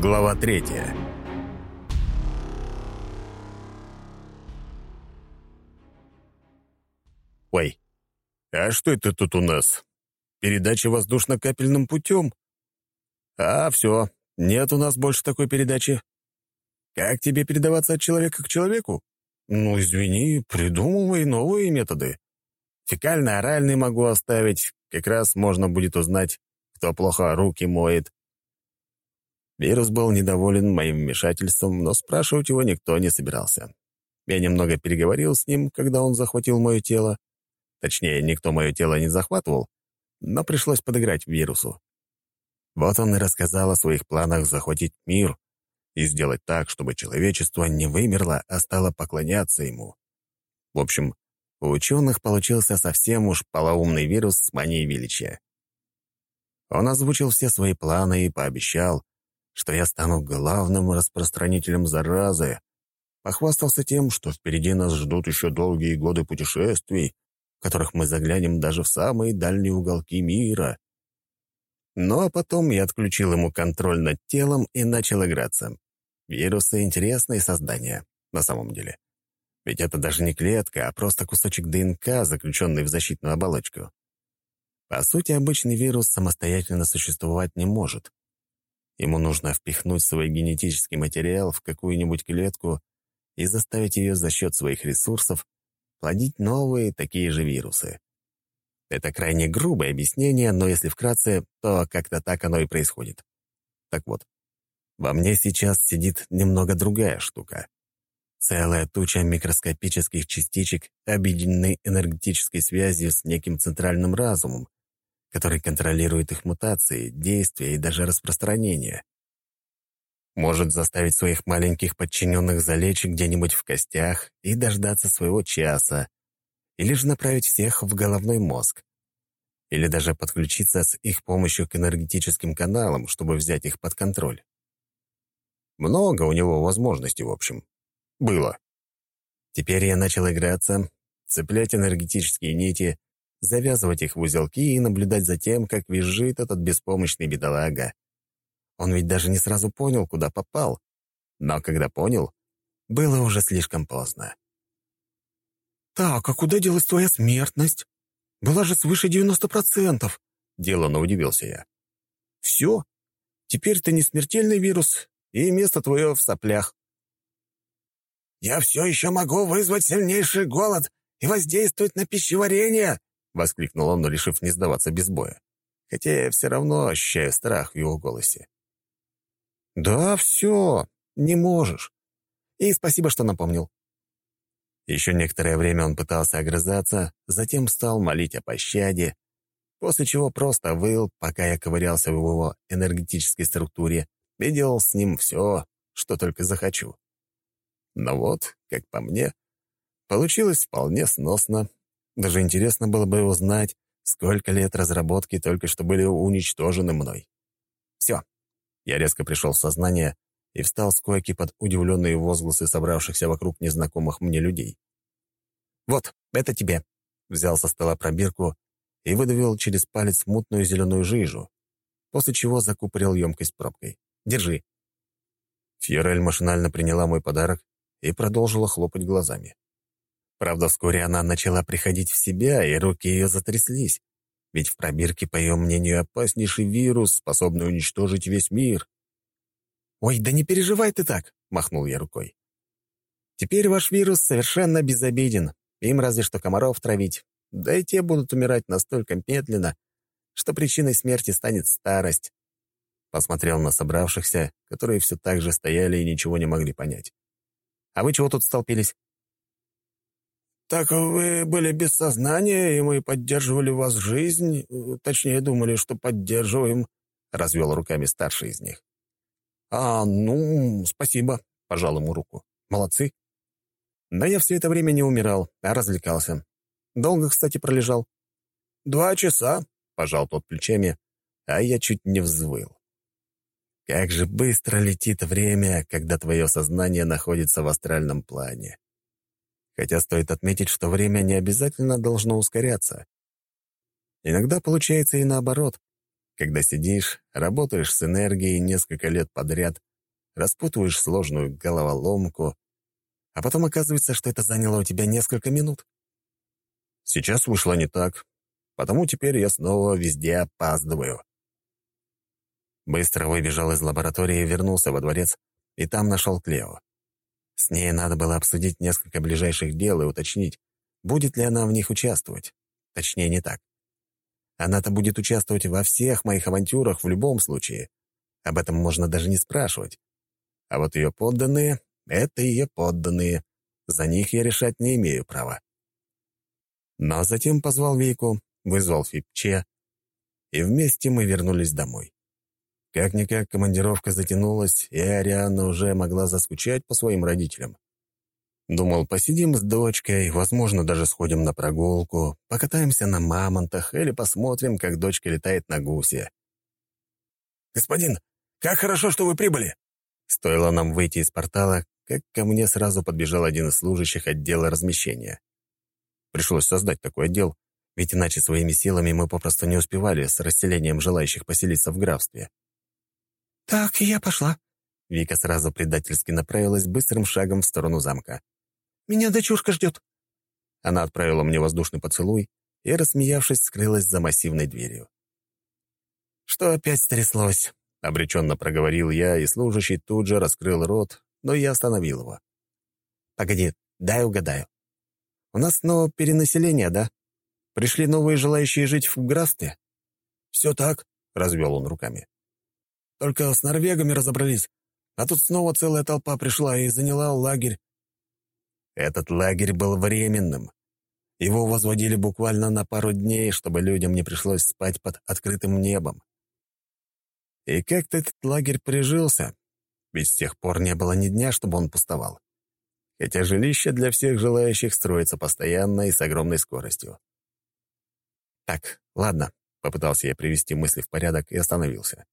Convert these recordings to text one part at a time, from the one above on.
Глава третья. Ой, а что это тут у нас? Передача воздушно-капельным путем? А, все, нет у нас больше такой передачи. Как тебе передаваться от человека к человеку? Ну, извини, придумывай новые методы. Фекально-оральный могу оставить, как раз можно будет узнать, кто плохо руки моет. Вирус был недоволен моим вмешательством, но спрашивать его никто не собирался. Я немного переговорил с ним, когда он захватил мое тело. Точнее, никто мое тело не захватывал, но пришлось подыграть вирусу. Вот он и рассказал о своих планах захватить мир и сделать так, чтобы человечество не вымерло, а стало поклоняться ему. В общем, у ученых получился совсем уж полоумный вирус с манией величия. Он озвучил все свои планы и пообещал, что я стану главным распространителем заразы. Похвастался тем, что впереди нас ждут еще долгие годы путешествий, в которых мы заглянем даже в самые дальние уголки мира. Ну а потом я отключил ему контроль над телом и начал играться. Вирусы — интересные создания, на самом деле. Ведь это даже не клетка, а просто кусочек ДНК, заключенный в защитную оболочку. По сути, обычный вирус самостоятельно существовать не может. Ему нужно впихнуть свой генетический материал в какую-нибудь клетку и заставить ее за счет своих ресурсов плодить новые такие же вирусы. Это крайне грубое объяснение, но если вкратце, то как-то так оно и происходит. Так вот, во мне сейчас сидит немного другая штука. Целая туча микроскопических частичек объединены энергетической связью с неким центральным разумом, который контролирует их мутации, действия и даже распространение. Может заставить своих маленьких подчиненных залечь где-нибудь в костях и дождаться своего часа, или же направить всех в головной мозг, или даже подключиться с их помощью к энергетическим каналам, чтобы взять их под контроль. Много у него возможностей, в общем. Было. Теперь я начал играться, цеплять энергетические нити — завязывать их в узелки и наблюдать за тем, как визжит этот беспомощный бедолага. Он ведь даже не сразу понял, куда попал. Но когда понял, было уже слишком поздно. «Так, а куда делась твоя смертность? Была же свыше 90%, — деланно удивился я. «Все? Теперь ты не смертельный вирус, и место твое в соплях». «Я все еще могу вызвать сильнейший голод и воздействовать на пищеварение», — воскликнул он, решив не сдаваться без боя. Хотя я все равно ощущаю страх в его голосе. «Да, все, не можешь. И спасибо, что напомнил». Еще некоторое время он пытался огрызаться, затем стал молить о пощаде, после чего просто выл, пока я ковырялся в его энергетической структуре и делал с ним все, что только захочу. Но вот, как по мне, получилось вполне сносно, даже интересно было бы узнать, сколько лет разработки только что были уничтожены мной. Все. Я резко пришел в сознание и встал с койки под удивленные возгласы собравшихся вокруг незнакомых мне людей. «Вот, это тебе!» Взял со стола пробирку и выдавил через палец мутную зеленую жижу, после чего закупорил емкость пробкой. «Держи». Фьорель машинально приняла мой подарок и продолжила хлопать глазами. Правда, вскоре она начала приходить в себя, и руки ее затряслись. Ведь в пробирке, по ее мнению, опаснейший вирус, способный уничтожить весь мир. «Ой, да не переживай ты так!» — махнул я рукой. «Теперь ваш вирус совершенно безобиден. Им разве что комаров травить. Да и те будут умирать настолько медленно, что причиной смерти станет старость». Посмотрел на собравшихся, которые все так же стояли и ничего не могли понять. «А вы чего тут столпились?» «Так вы были без сознания, и мы поддерживали вас жизнь, точнее, думали, что поддерживаем», — развел руками старший из них. «А, ну, спасибо», — пожал ему руку. «Молодцы». Но я все это время не умирал, а развлекался. Долго, кстати, пролежал. «Два часа», — пожал тот плечами, а я чуть не взвыл. Как же быстро летит время, когда твое сознание находится в астральном плане. Хотя стоит отметить, что время не обязательно должно ускоряться. Иногда получается и наоборот. Когда сидишь, работаешь с энергией несколько лет подряд, распутываешь сложную головоломку, а потом оказывается, что это заняло у тебя несколько минут. Сейчас вышло не так, потому теперь я снова везде опаздываю. Быстро выбежал из лаборатории, вернулся во дворец и там нашел Клео. С ней надо было обсудить несколько ближайших дел и уточнить, будет ли она в них участвовать. Точнее, не так. Она-то будет участвовать во всех моих авантюрах в любом случае. Об этом можно даже не спрашивать. А вот ее подданные — это ее подданные. За них я решать не имею права. Но затем позвал Вейку, вызвал Фипче, и вместе мы вернулись домой. Как-никак командировка затянулась, и Ариана уже могла заскучать по своим родителям. Думал, посидим с дочкой, возможно, даже сходим на прогулку, покатаемся на мамонтах или посмотрим, как дочка летает на гусе. «Господин, как хорошо, что вы прибыли!» Стоило нам выйти из портала, как ко мне сразу подбежал один из служащих отдела размещения. Пришлось создать такой отдел, ведь иначе своими силами мы попросту не успевали с расселением желающих поселиться в графстве. «Так, я пошла». Вика сразу предательски направилась быстрым шагом в сторону замка. «Меня дочурка ждет». Она отправила мне воздушный поцелуй и, рассмеявшись, скрылась за массивной дверью. «Что опять стряслось?» — обреченно проговорил я, и служащий тут же раскрыл рот, но я остановил его. «Погоди, дай угадаю. У нас снова перенаселение, да? Пришли новые желающие жить в графстве?» «Все так», — развел он руками. Только с норвегами разобрались. А тут снова целая толпа пришла и заняла лагерь. Этот лагерь был временным. Его возводили буквально на пару дней, чтобы людям не пришлось спать под открытым небом. И как-то этот лагерь прижился, ведь с тех пор не было ни дня, чтобы он пустовал. Хотя жилище для всех желающих строится постоянно и с огромной скоростью. «Так, ладно», — попытался я привести мысли в порядок и остановился.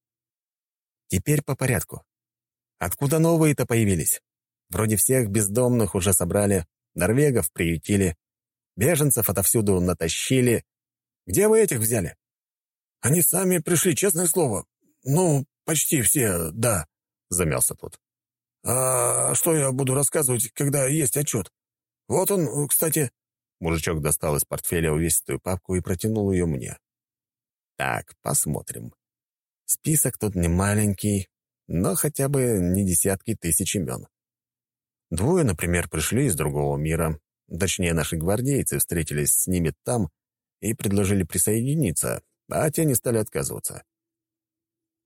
Теперь по порядку. Откуда новые-то появились? Вроде всех бездомных уже собрали, норвегов приютили, беженцев отовсюду натащили. Где вы этих взяли? Они сами пришли, честное слово. Ну, почти все, да, — замялся тот. А что я буду рассказывать, когда есть отчет? Вот он, кстати... Мужичок достал из портфеля увесистую папку и протянул ее мне. Так, посмотрим. Список тут не маленький, но хотя бы не десятки тысяч имен. Двое, например, пришли из другого мира. Точнее, наши гвардейцы встретились с ними там и предложили присоединиться, а те не стали отказываться.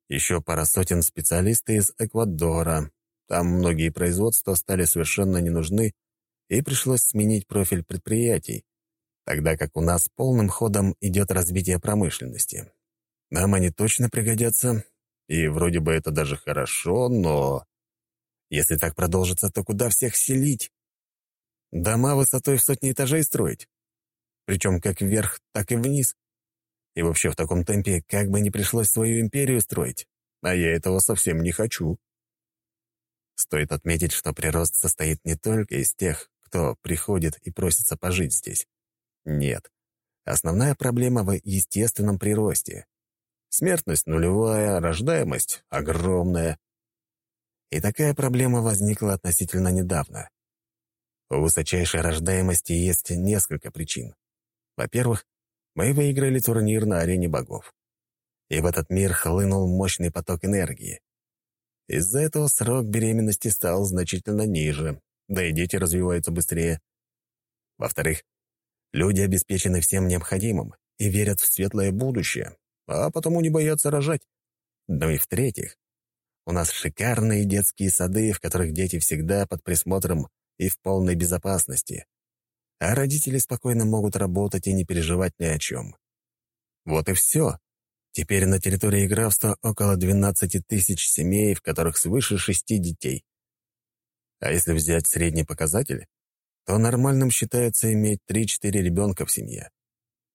Еще пара сотен специалистов из Эквадора. Там многие производства стали совершенно не нужны, и пришлось сменить профиль предприятий, тогда как у нас полным ходом идет развитие промышленности. Нам они точно пригодятся, и вроде бы это даже хорошо, но... Если так продолжится, то куда всех селить? Дома высотой в сотни этажей строить? Причем как вверх, так и вниз. И вообще в таком темпе как бы не пришлось свою империю строить. А я этого совсем не хочу. Стоит отметить, что прирост состоит не только из тех, кто приходит и просится пожить здесь. Нет. Основная проблема в естественном приросте. Смертность нулевая, рождаемость огромная. И такая проблема возникла относительно недавно. У высочайшей рождаемости есть несколько причин. Во-первых, мы выиграли турнир на арене богов. И в этот мир хлынул мощный поток энергии. Из-за этого срок беременности стал значительно ниже, да и дети развиваются быстрее. Во-вторых, люди обеспечены всем необходимым и верят в светлое будущее, а потому не боятся рожать. Ну и в-третьих, у нас шикарные детские сады, в которых дети всегда под присмотром и в полной безопасности. А родители спокойно могут работать и не переживать ни о чем. Вот и все. Теперь на территории графства около 12 тысяч семей, в которых свыше шести детей. А если взять средний показатель, то нормальным считается иметь 3-4 ребенка в семье.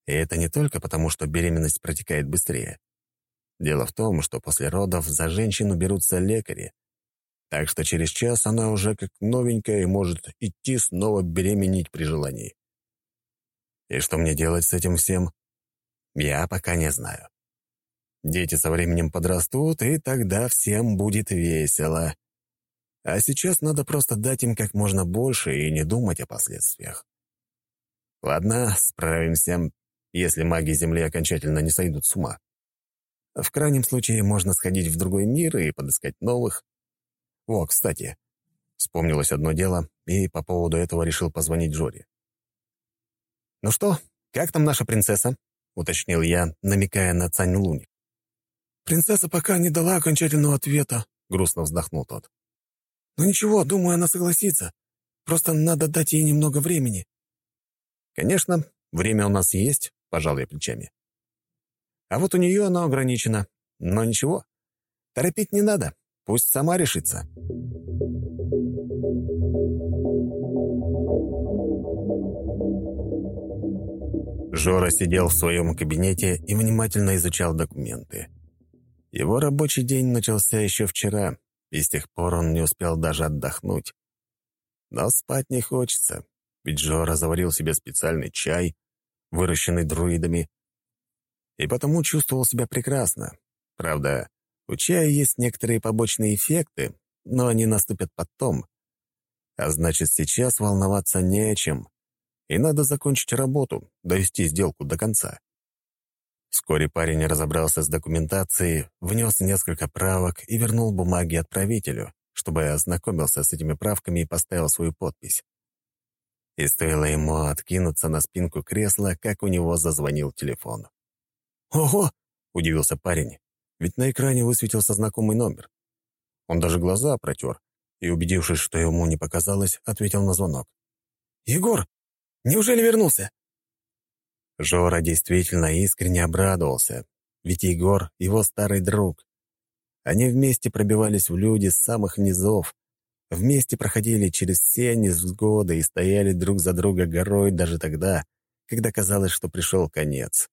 И это не только потому, что беременность протекает быстрее. Дело в том, что после родов за женщину берутся лекари, так что через час она уже как новенькая и может идти снова беременеть при желании. И что мне делать с этим всем? Я пока не знаю. Дети со временем подрастут, и тогда всем будет весело. А сейчас надо просто дать им как можно больше и не думать о последствиях. Ладно, справимся, если маги Земли окончательно не сойдут с ума. В крайнем случае можно сходить в другой мир и подыскать новых. О, кстати, вспомнилось одно дело, и по поводу этого решил позвонить Жоре. «Ну что, как там наша принцесса?» — уточнил я, намекая на Цань Лунь. «Принцесса пока не дала окончательного ответа», — грустно вздохнул тот. «Но ничего, думаю, она согласится. Просто надо дать ей немного времени». «Конечно, время у нас есть», — пожал я плечами. «А вот у нее оно ограничено. Но ничего, торопить не надо. Пусть сама решится». Жора сидел в своем кабинете и внимательно изучал документы. Его рабочий день начался еще вчера, и с тех пор он не успел даже отдохнуть. Но спать не хочется, ведь Жора заварил себе специальный чай, выращенный друидами, и потому чувствовал себя прекрасно. Правда, у чая есть некоторые побочные эффекты, но они наступят потом. А значит, сейчас волноваться не о чем и надо закончить работу, довести сделку до конца. Вскоре парень разобрался с документацией, внес несколько правок и вернул бумаги отправителю, чтобы ознакомился с этими правками и поставил свою подпись. И стоило ему откинуться на спинку кресла, как у него зазвонил телефон. «Ого!» — удивился парень, ведь на экране высветился знакомый номер. Он даже глаза протер и, убедившись, что ему не показалось, ответил на звонок. «Егор, Неужели вернулся?» Жора действительно искренне обрадовался, ведь Егор — его старый друг. Они вместе пробивались в люди с самых низов, вместе проходили через все невзгоды и стояли друг за друга горой даже тогда, когда казалось, что пришел конец.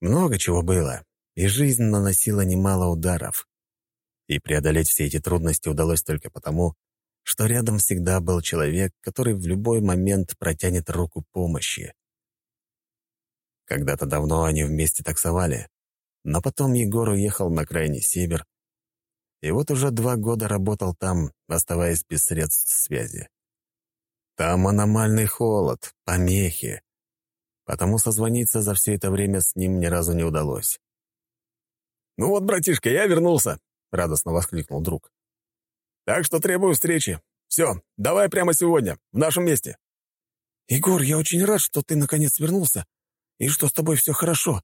Много чего было, и жизнь наносила немало ударов. И преодолеть все эти трудности удалось только потому, что рядом всегда был человек, который в любой момент протянет руку помощи. Когда-то давно они вместе таксовали, но потом Егор уехал на крайний север, и вот уже два года работал там, оставаясь без средств связи. Там аномальный холод, помехи, потому созвониться за все это время с ним ни разу не удалось. «Ну вот, братишка, я вернулся!» — радостно воскликнул друг. Так что требую встречи. Все, давай прямо сегодня, в нашем месте». «Егор, я очень рад, что ты наконец вернулся, и что с тобой все хорошо.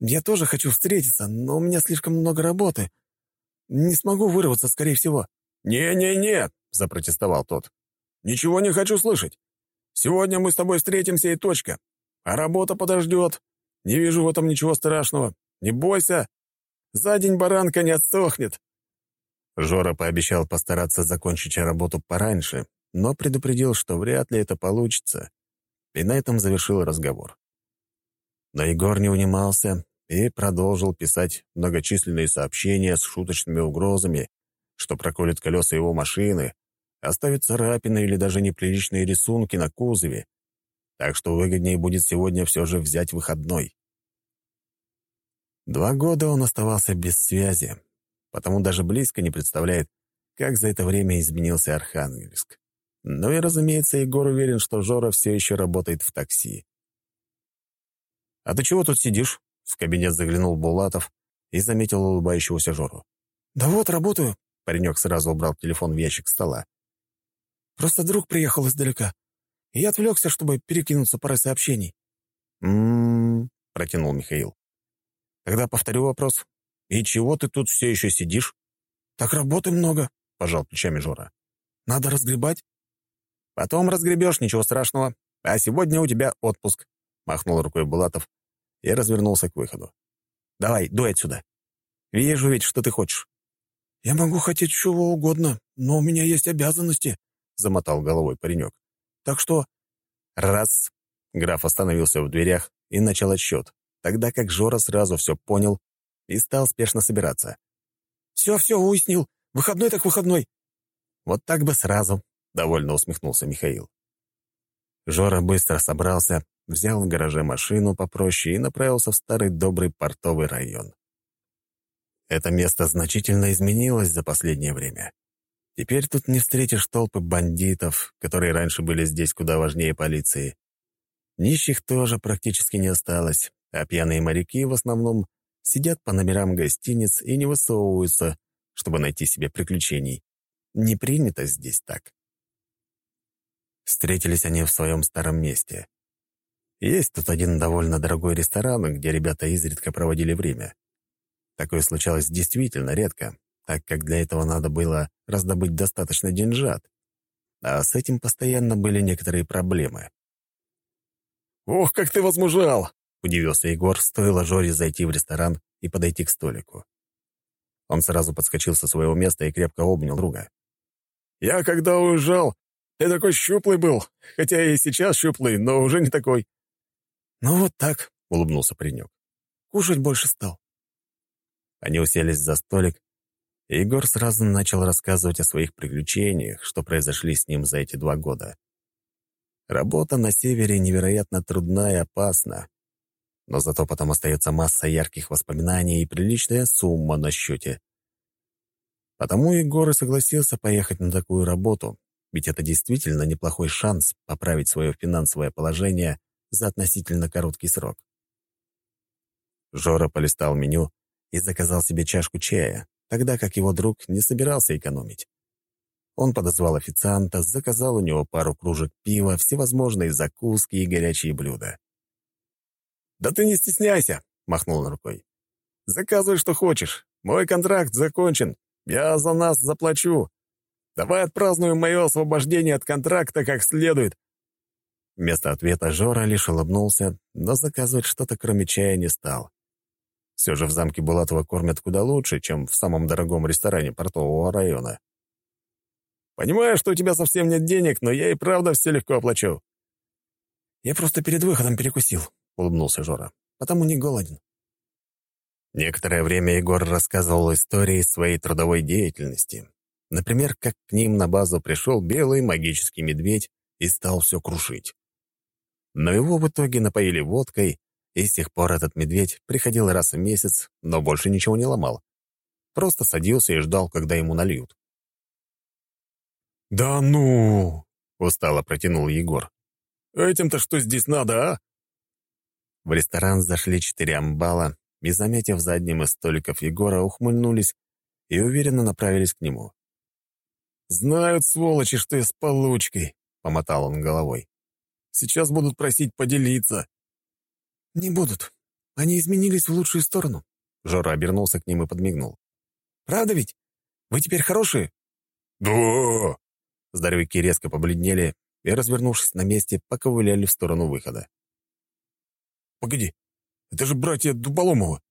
Я тоже хочу встретиться, но у меня слишком много работы. Не смогу вырваться, скорее всего». «Не-не-не», — запротестовал тот. «Ничего не хочу слышать. Сегодня мы с тобой встретимся и точка. А работа подождет. Не вижу в этом ничего страшного. Не бойся. За день баранка не отсохнет». Жора пообещал постараться закончить работу пораньше, но предупредил, что вряд ли это получится, и на этом завершил разговор. Но Егор не унимался и продолжил писать многочисленные сообщения с шуточными угрозами, что проколет колеса его машины, оставит царапины или даже неприличные рисунки на кузове, так что выгоднее будет сегодня все же взять выходной. Два года он оставался без связи, потому даже близко не представляет, как за это время изменился Архангельск. Ну и, разумеется, Егор уверен, что Жора все еще работает в такси. «А ты чего тут сидишь?» — в кабинет заглянул Булатов и заметил улыбающегося Жору. «Да вот, работаю», — паренек сразу убрал телефон в ящик стола. «Просто друг приехал издалека, и я отвлекся, чтобы перекинуться парой сообщений». «М-м-м», протянул Михаил. «Тогда повторю вопрос. «И чего ты тут все еще сидишь?» «Так работы много», — пожал плечами Жора. «Надо разгребать». «Потом разгребешь, ничего страшного. А сегодня у тебя отпуск», — махнул рукой Булатов и развернулся к выходу. «Давай, дуй отсюда. Вижу ведь, что ты хочешь». «Я могу хотеть чего угодно, но у меня есть обязанности», — замотал головой паренек. «Так что...» «Раз». Граф остановился в дверях и начал отсчет, тогда как Жора сразу все понял и стал спешно собираться. «Все, все, уяснил. Выходной так выходной». «Вот так бы сразу», — довольно усмехнулся Михаил. Жора быстро собрался, взял в гараже машину попроще и направился в старый добрый портовый район. Это место значительно изменилось за последнее время. Теперь тут не встретишь толпы бандитов, которые раньше были здесь куда важнее полиции. Нищих тоже практически не осталось, а пьяные моряки в основном сидят по номерам гостиниц и не высовываются, чтобы найти себе приключений. Не принято здесь так. Встретились они в своем старом месте. Есть тут один довольно дорогой ресторан, где ребята изредка проводили время. Такое случалось действительно редко, так как для этого надо было раздобыть достаточно деньжат. А с этим постоянно были некоторые проблемы. «Ох, как ты возмужал!» — удивился Егор, стоило Жоре зайти в ресторан и подойти к столику. Он сразу подскочил со своего места и крепко обнял друга. «Я когда уезжал, ты такой щуплый был, хотя и сейчас щуплый, но уже не такой». «Ну вот так», — улыбнулся паренек. «Кушать больше стал». Они уселись за столик, и Егор сразу начал рассказывать о своих приключениях, что произошли с ним за эти два года. Работа на севере невероятно трудна и опасна, но зато потом остается масса ярких воспоминаний и приличная сумма на счете. Потому Егор и согласился поехать на такую работу, ведь это действительно неплохой шанс поправить свое финансовое положение за относительно короткий срок. Жора полистал меню и заказал себе чашку чая, тогда как его друг не собирался экономить. Он подозвал официанта, заказал у него пару кружек пива, всевозможные закуски и горячие блюда. «Да ты не стесняйся!» — махнул он рукой. «Заказывай, что хочешь. Мой контракт закончен. Я за нас заплачу. Давай отпразднуем мое освобождение от контракта как следует». Вместо ответа Жора лишь улыбнулся, но заказывать что-то кроме чая не стал. Все же в замке Булатова кормят куда лучше, чем в самом дорогом ресторане портового района. Понимаю, что у тебя совсем нет денег, но я и правда все легко оплачу». «Я просто перед выходом перекусил», — улыбнулся Жора. «Потому не голоден». Некоторое время Егор рассказывал истории своей трудовой деятельности. Например, как к ним на базу пришел белый магический медведь и стал все крушить. Но его в итоге напоили водкой, и с тех пор этот медведь приходил раз в месяц, но больше ничего не ломал. Просто садился и ждал, когда ему нальют. «Да ну!» — устало протянул Егор. «Этим-то что здесь надо, а?» В ресторан зашли четыре амбала и, заметив за одним из столиков Егора, ухмыльнулись и уверенно направились к нему. «Знают, сволочи, что я с получкой», — помотал он головой. «Сейчас будут просить поделиться». «Не будут. Они изменились в лучшую сторону». Жора обернулся к ним и подмигнул. «Правда ведь? Вы теперь хорошие?» «Да!» Здоровяки резко побледнели и, развернувшись на месте, поковыляли в сторону выхода. «Погоди, это же братья Дуболомова.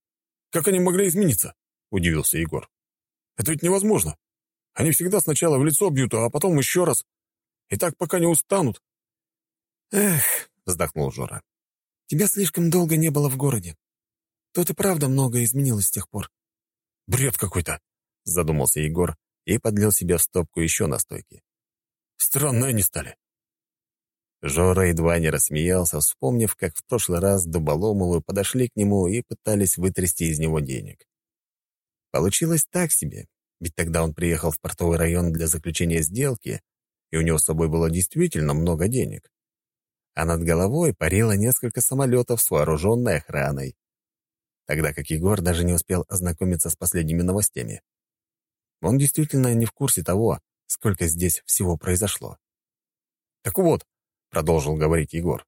Как они могли измениться?» — удивился Егор. «Это ведь невозможно. Они всегда сначала в лицо бьют, а потом еще раз. И так пока не устанут». «Эх», — вздохнул Жора, — «тебя слишком долго не было в городе. Тут и правда многое изменилось с тех пор». «Бред какой-то», — задумался Егор и подлил себе в стопку еще настойки. Странно они стали». Жора едва не рассмеялся, вспомнив, как в прошлый раз Дуболомовы подошли к нему и пытались вытрясти из него денег. Получилось так себе, ведь тогда он приехал в портовый район для заключения сделки, и у него с собой было действительно много денег. А над головой парило несколько самолетов с вооруженной охраной. Тогда как Егор даже не успел ознакомиться с последними новостями. Он действительно не в курсе того, сколько здесь всего произошло. «Так вот», — продолжил говорить Егор,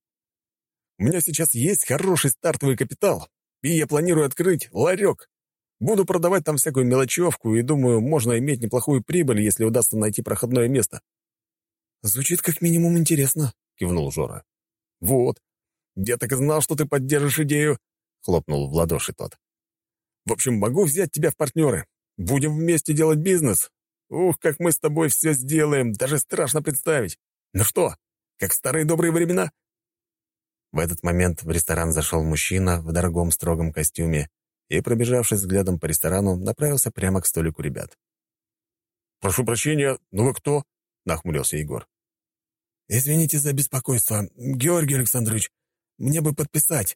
«у меня сейчас есть хороший стартовый капитал, и я планирую открыть ларек. Буду продавать там всякую мелочевку, и думаю, можно иметь неплохую прибыль, если удастся найти проходное место». «Звучит как минимум интересно», — кивнул Жора. «Вот. Я так и знал, что ты поддержишь идею», — хлопнул в ладоши тот. «В общем, могу взять тебя в партнеры. Будем вместе делать бизнес, Ух, как мы с тобой все сделаем, даже страшно представить. Ну что, как в старые добрые времена?» В этот момент в ресторан зашел мужчина в дорогом строгом костюме и, пробежавшись взглядом по ресторану, направился прямо к столику ребят. «Прошу прощения, но вы кто?» — нахмурился Егор. «Извините за беспокойство, Георгий Александрович. Мне бы подписать».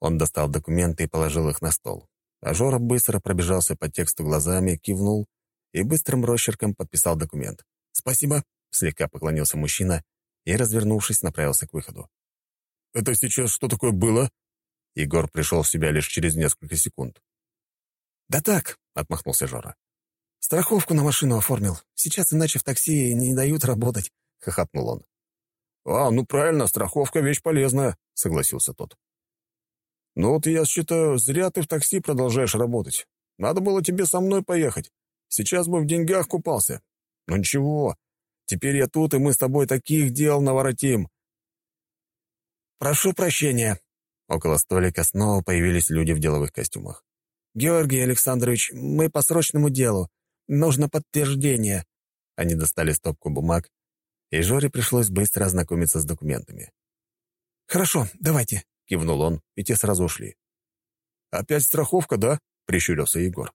Он достал документы и положил их на стол. А Жора быстро пробежался по тексту глазами, кивнул и быстрым росчерком подписал документ. «Спасибо», — слегка поклонился мужчина и, развернувшись, направился к выходу. «Это сейчас что такое было?» Егор пришел в себя лишь через несколько секунд. «Да так», — отмахнулся Жора. «Страховку на машину оформил. Сейчас иначе в такси не дают работать», — хохотнул он. «А, ну правильно, страховка — вещь полезная», — согласился тот. «Ну вот я считаю, зря ты в такси продолжаешь работать. Надо было тебе со мной поехать. Сейчас бы в деньгах купался. Ну ничего, теперь я тут, и мы с тобой таких дел наворотим». «Прошу прощения». Около столика снова появились люди в деловых костюмах. «Георгий Александрович, мы по срочному делу. Нужно подтверждение». Они достали стопку бумаг, и Жоре пришлось быстро ознакомиться с документами. «Хорошо, давайте», — кивнул он, и те сразу ушли. «Опять страховка, да?» — прищурился Егор.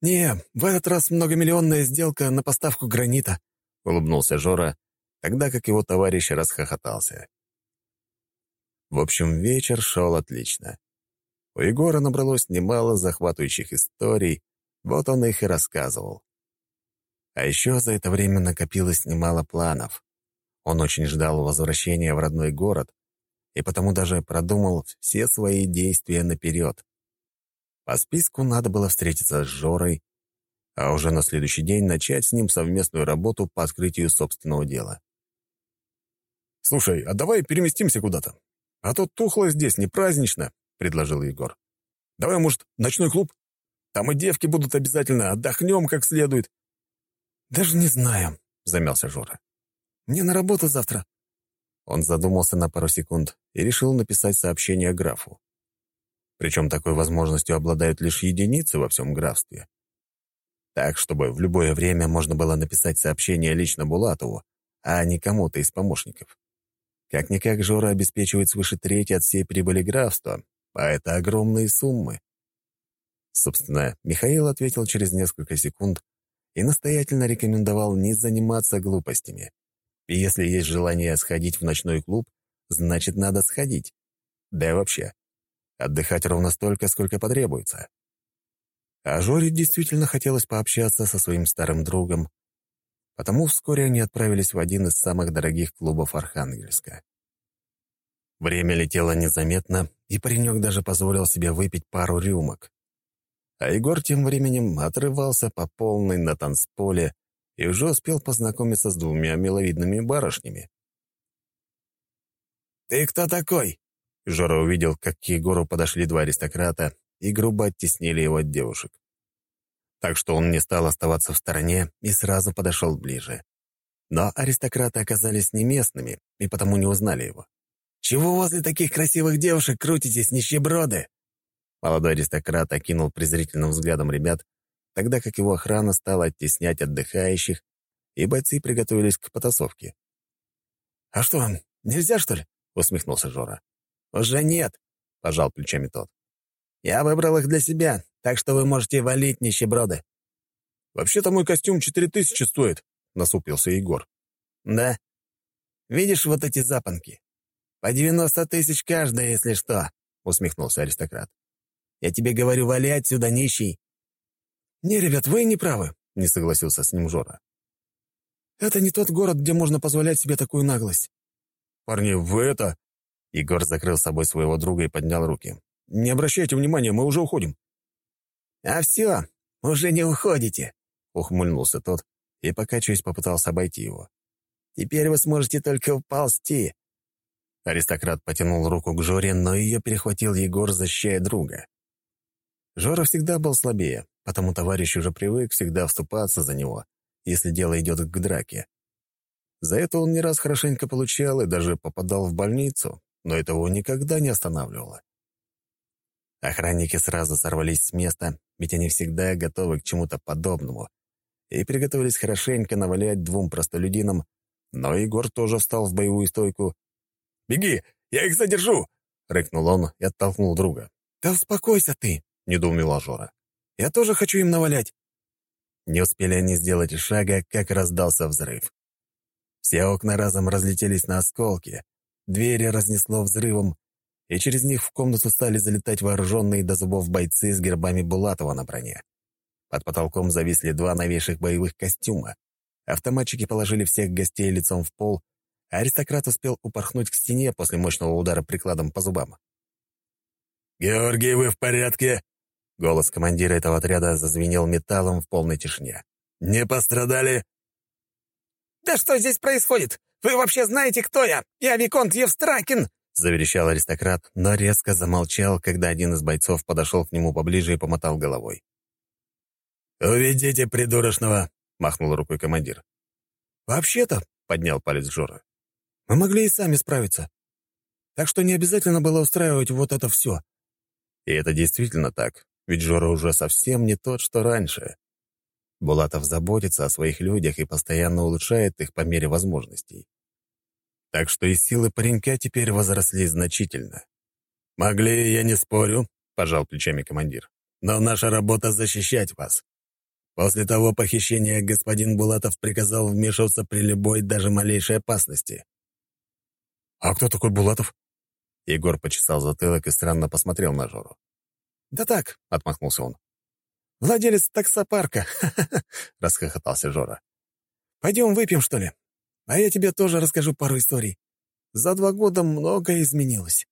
«Не, в этот раз многомиллионная сделка на поставку гранита», — улыбнулся Жора, тогда как его товарищ расхохотался. В общем, вечер шел отлично. У Егора набралось немало захватывающих историй, вот он их и рассказывал. А еще за это время накопилось немало планов. Он очень ждал возвращения в родной город и потому даже продумал все свои действия наперед. По списку надо было встретиться с Жорой, а уже на следующий день начать с ним совместную работу по открытию собственного дела. «Слушай, а давай переместимся куда-то. А то тухло здесь, не празднично», — предложил Егор. «Давай, может, ночной клуб? Там и девки будут обязательно, отдохнем как следует». «Даже не знаю», — замялся Жора. «Мне на работу завтра». Он задумался на пару секунд и решил написать сообщение графу. Причем такой возможностью обладают лишь единицы во всем графстве. Так, чтобы в любое время можно было написать сообщение лично Булатову, а не кому-то из помощников. Как-никак Жора обеспечивает свыше трети от всей прибыли графства, а это огромные суммы. Собственно, Михаил ответил через несколько секунд и настоятельно рекомендовал не заниматься глупостями. И если есть желание сходить в ночной клуб, значит, надо сходить. Да и вообще, Отдыхать ровно столько, сколько потребуется. А Жоре действительно хотелось пообщаться со своим старым другом, потому вскоре они отправились в один из самых дорогих клубов Архангельска. Время летело незаметно, и паренек даже позволил себе выпить пару рюмок. А Егор тем временем отрывался по полной на танцполе и уже успел познакомиться с двумя миловидными барышнями. «Ты кто такой?» Жора увидел, как к Егору подошли два аристократа и грубо оттеснили его от девушек. Так что он не стал оставаться в стороне и сразу подошел ближе. Но аристократы оказались не местными и потому не узнали его. «Чего возле таких красивых девушек крутитесь, нищеброды?» Молодой аристократ окинул презрительным взглядом ребят, тогда как его охрана стала оттеснять отдыхающих, и бойцы приготовились к потасовке. «А что, нельзя, что ли?» — усмехнулся Жора. «Уже нет», — пожал плечами тот. «Я выбрал их для себя, так что вы можете валить, нищеброды». «Вообще-то мой костюм четыре тысячи стоит», — насупился Егор. «Да. Видишь вот эти запонки? По девяносто тысяч каждая, если что», — усмехнулся аристократ. «Я тебе говорю, вали отсюда, нищий». «Не, ребят, вы не правы», — не согласился с ним Жора. «Это не тот город, где можно позволять себе такую наглость». «Парни, вы это...» Егор закрыл собой своего друга и поднял руки. «Не обращайте внимания, мы уже уходим». «А все, уже не уходите», — ухмыльнулся тот и, покачиваясь, попытался обойти его. «Теперь вы сможете только уползти». Аристократ потянул руку к Жоре, но ее перехватил Егор, защищая друга. Жора всегда был слабее, потому товарищ уже привык всегда вступаться за него, если дело идет к драке. За это он не раз хорошенько получал и даже попадал в больницу, но этого никогда не останавливало. Охранники сразу сорвались с места, ведь они всегда готовы к чему-то подобному, и приготовились хорошенько навалять двум простолюдинам, но Егор тоже встал в боевую стойку. «Беги, я их задержу!» — рыкнул он и оттолкнул друга. «Да успокойся ты!» — недоумела Жора. «Я тоже хочу им навалять!» Не успели они сделать шага, как раздался взрыв. Все окна разом разлетелись на осколки, Двери разнесло взрывом, и через них в комнату стали залетать вооруженные до зубов бойцы с гербами Булатова на броне. Под потолком зависли два новейших боевых костюма. Автоматчики положили всех гостей лицом в пол, а аристократ успел упорхнуть к стене после мощного удара прикладом по зубам. «Георгий, вы в порядке?» Голос командира этого отряда зазвенел металлом в полной тишине. «Не пострадали?» «Да что здесь происходит? Вы вообще знаете, кто я? Я Виконт Евстракин!» Заверещал аристократ, но резко замолчал, когда один из бойцов подошел к нему поближе и помотал головой. «Уведите придурочного!» — махнул рукой командир. «Вообще-то», — поднял палец Жора, — «мы могли и сами справиться. Так что не обязательно было устраивать вот это все». И это действительно так, ведь Жора уже совсем не тот, что раньше. Булатов заботится о своих людях и постоянно улучшает их по мере возможностей. Так что и силы паренька теперь возросли значительно. «Могли, я не спорю», — пожал плечами командир. «Но наша работа — защищать вас. После того похищения господин Булатов приказал вмешиваться при любой, даже малейшей опасности». «А кто такой Булатов?» Егор почесал затылок и странно посмотрел на Жору. «Да так», — отмахнулся он. «Владелец таксопарка», — расхохотался Жора. «Пойдем выпьем, что ли? А я тебе тоже расскажу пару историй. За два года многое изменилось».